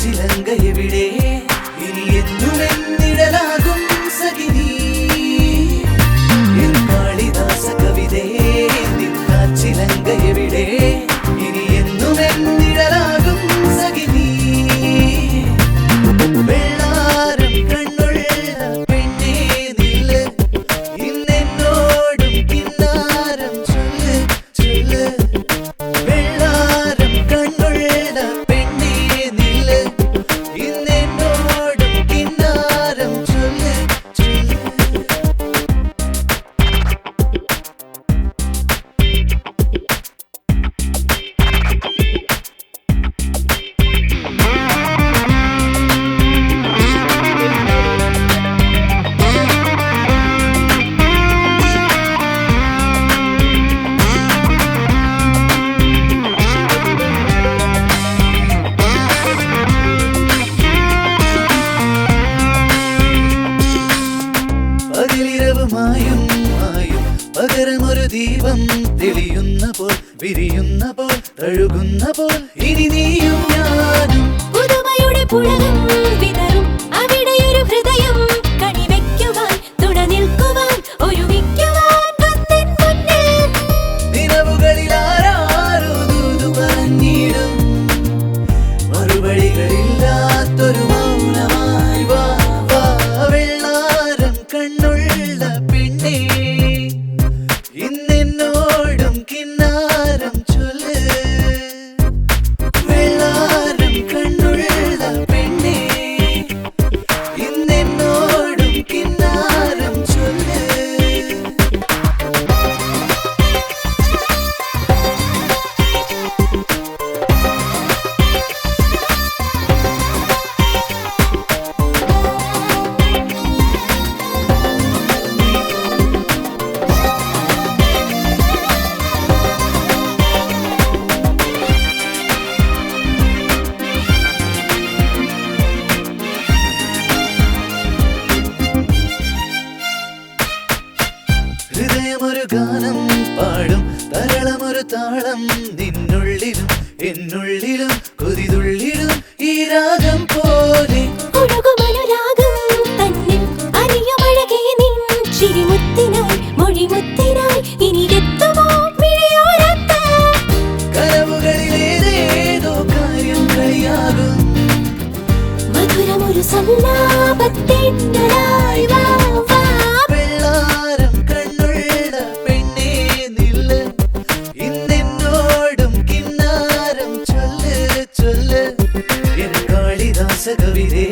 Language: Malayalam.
ചിലങ്ക എവിടെ പകരമൊരു ദീപം തെളിയുന്ന പോൽ വിരിയുന്ന പോൽ തഴുകുന്ന പോൽ ഇനി താളം നിന്നുള്ളിലും എന്നുള്ളിലും കൊതിതുള്ളിലും ഈ രാഗം പോലെ. കനവുകളിലേതേതോ കാര്യം സല്ലാപത്തിന്റെ கவிதை